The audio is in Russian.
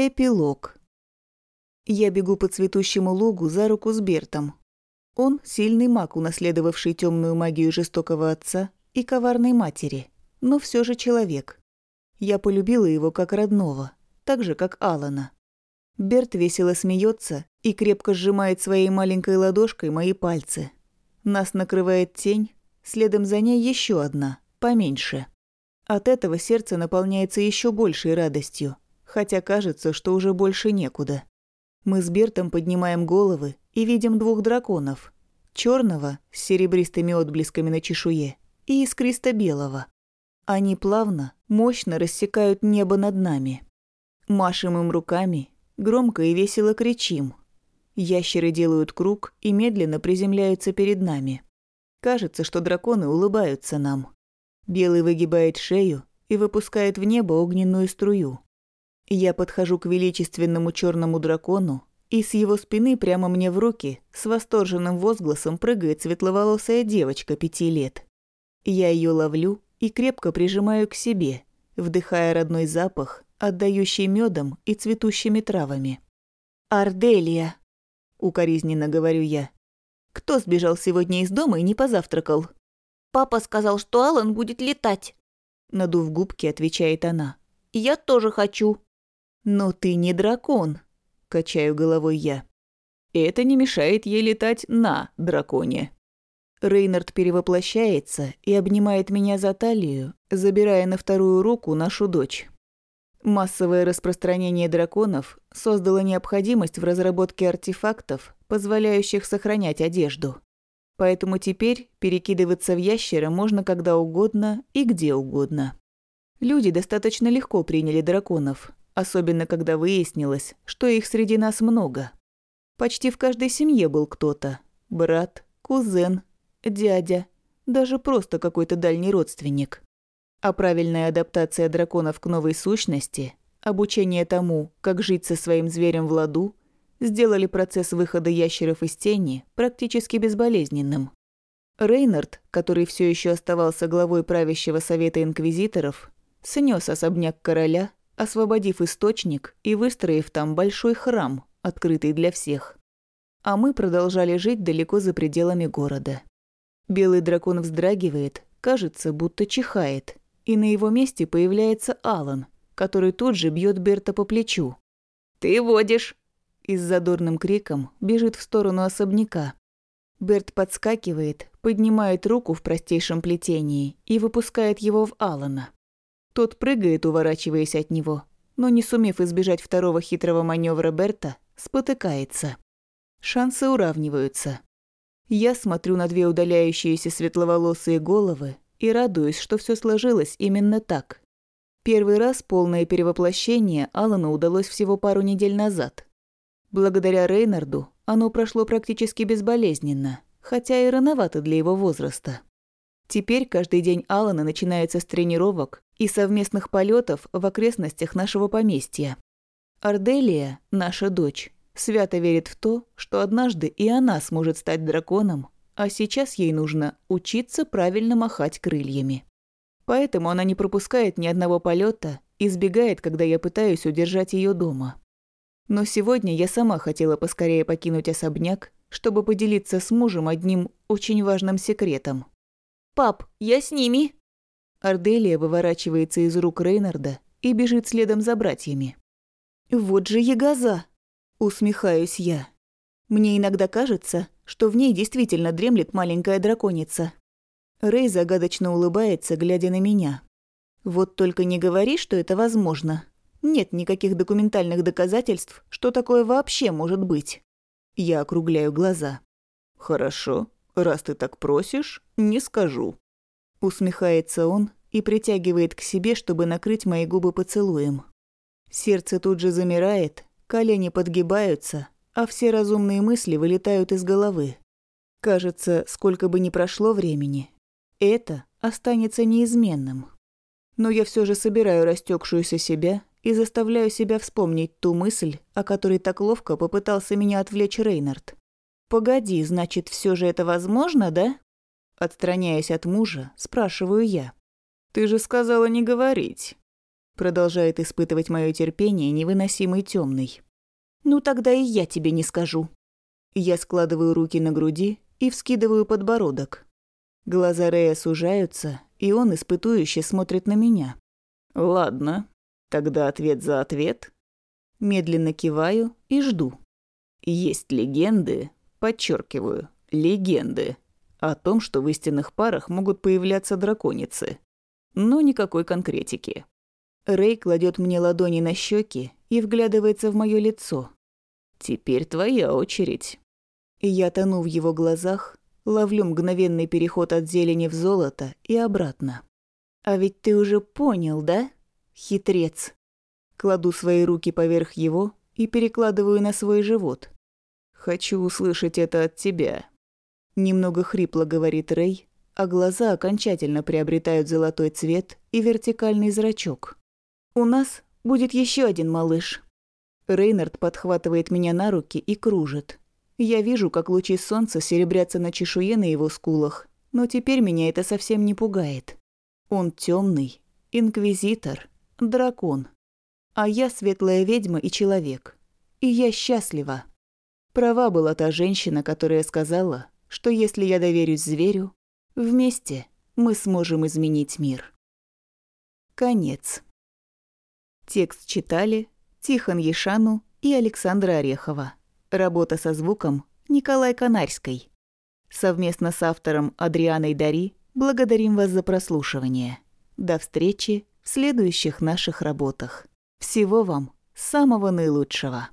Эпилог. Я бегу по цветущему лугу за руку с Бертом. Он – сильный маг, унаследовавший темную магию жестокого отца и коварной матери, но все же человек. Я полюбила его как родного, так же, как Алана. Берт весело смеется и крепко сжимает своей маленькой ладошкой мои пальцы. Нас накрывает тень, следом за ней еще одна, поменьше. От этого сердце наполняется еще большей радостью – хотя кажется, что уже больше некуда. Мы с Бертом поднимаем головы и видим двух драконов. черного с серебристыми отблесками на чешуе и искристо-белого. Они плавно, мощно рассекают небо над нами. Машем им руками, громко и весело кричим. Ящеры делают круг и медленно приземляются перед нами. Кажется, что драконы улыбаются нам. Белый выгибает шею и выпускает в небо огненную струю. Я подхожу к величественному черному дракону, и с его спины прямо мне в руки с восторженным возгласом прыгает светловолосая девочка пяти лет. Я ее ловлю и крепко прижимаю к себе, вдыхая родной запах, отдающий медом и цветущими травами. «Арделия!» – укоризненно говорю я. «Кто сбежал сегодня из дома и не позавтракал?» «Папа сказал, что Алан будет летать», – надув губки, отвечает она. «Я тоже хочу». «Но ты не дракон», – качаю головой я. «Это не мешает ей летать на драконе». Рейнард перевоплощается и обнимает меня за талию, забирая на вторую руку нашу дочь. Массовое распространение драконов создало необходимость в разработке артефактов, позволяющих сохранять одежду. Поэтому теперь перекидываться в ящера можно когда угодно и где угодно. Люди достаточно легко приняли драконов, особенно когда выяснилось, что их среди нас много. Почти в каждой семье был кто-то – брат, кузен, дядя, даже просто какой-то дальний родственник. А правильная адаптация драконов к новой сущности, обучение тому, как жить со своим зверем в ладу, сделали процесс выхода ящеров из тени практически безболезненным. Рейнард, который все еще оставался главой правящего совета инквизиторов, снес особняк короля освободив источник и выстроив там большой храм, открытый для всех. А мы продолжали жить далеко за пределами города. Белый дракон вздрагивает, кажется, будто чихает, и на его месте появляется Алан, который тут же бьет Берта по плечу. «Ты водишь!» И с задорным криком бежит в сторону особняка. Берт подскакивает, поднимает руку в простейшем плетении и выпускает его в Алана. Тот прыгает, уворачиваясь от него, но не сумев избежать второго хитрого маневра Берта, спотыкается. Шансы уравниваются. Я смотрю на две удаляющиеся светловолосые головы и радуюсь, что все сложилось именно так. Первый раз полное перевоплощение Алану удалось всего пару недель назад. Благодаря Рейнарду оно прошло практически безболезненно, хотя и рановато для его возраста. Теперь каждый день Алана начинается с тренировок и совместных полетов в окрестностях нашего поместья. Арделия, наша дочь, свято верит в то, что однажды и она сможет стать драконом, а сейчас ей нужно учиться правильно махать крыльями. Поэтому она не пропускает ни одного полета и сбегает, когда я пытаюсь удержать ее дома. Но сегодня я сама хотела поскорее покинуть особняк, чтобы поделиться с мужем одним очень важным секретом. «Пап, я с ними!» Арделия выворачивается из рук Рейнарда и бежит следом за братьями. «Вот же ягоза!» – усмехаюсь я. Мне иногда кажется, что в ней действительно дремлет маленькая драконица. Рей загадочно улыбается, глядя на меня. «Вот только не говори, что это возможно. Нет никаких документальных доказательств, что такое вообще может быть». Я округляю глаза. «Хорошо, раз ты так просишь, не скажу». Усмехается он и притягивает к себе, чтобы накрыть мои губы поцелуем. Сердце тут же замирает, колени подгибаются, а все разумные мысли вылетают из головы. Кажется, сколько бы ни прошло времени, это останется неизменным. Но я все же собираю растекшуюся себя и заставляю себя вспомнить ту мысль, о которой так ловко попытался меня отвлечь Рейнард. «Погоди, значит, все же это возможно, да?» Отстраняясь от мужа, спрашиваю я. «Ты же сказала не говорить». Продолжает испытывать мое терпение невыносимый темный. Ну тогда и я тебе не скажу. Я складываю руки на груди и вскидываю подбородок. Глаза Рея сужаются, и он испытующе смотрит на меня. Ладно, тогда ответ за ответ. Медленно киваю и жду. Есть легенды, подчеркиваю, легенды, о том, что в истинных парах могут появляться драконицы. Но никакой конкретики. Рэй кладет мне ладони на щеки и вглядывается в мое лицо. «Теперь твоя очередь». Я тону в его глазах, ловлю мгновенный переход от зелени в золото и обратно. «А ведь ты уже понял, да, хитрец?» Кладу свои руки поверх его и перекладываю на свой живот. «Хочу услышать это от тебя». Немного хрипло говорит Рэй, а глаза окончательно приобретают золотой цвет и вертикальный зрачок. «У нас будет еще один малыш». Рейнард подхватывает меня на руки и кружит. Я вижу, как лучи солнца серебрятся на чешуе на его скулах, но теперь меня это совсем не пугает. Он темный, инквизитор, дракон. А я светлая ведьма и человек. И я счастлива. Права была та женщина, которая сказала, что если я доверюсь зверю, вместе мы сможем изменить мир. Конец. Текст читали Тихон Ешану и Александра Орехова. Работа со звуком Николай Канарской. Совместно с автором Адрианой Дари благодарим вас за прослушивание. До встречи в следующих наших работах. Всего вам самого наилучшего.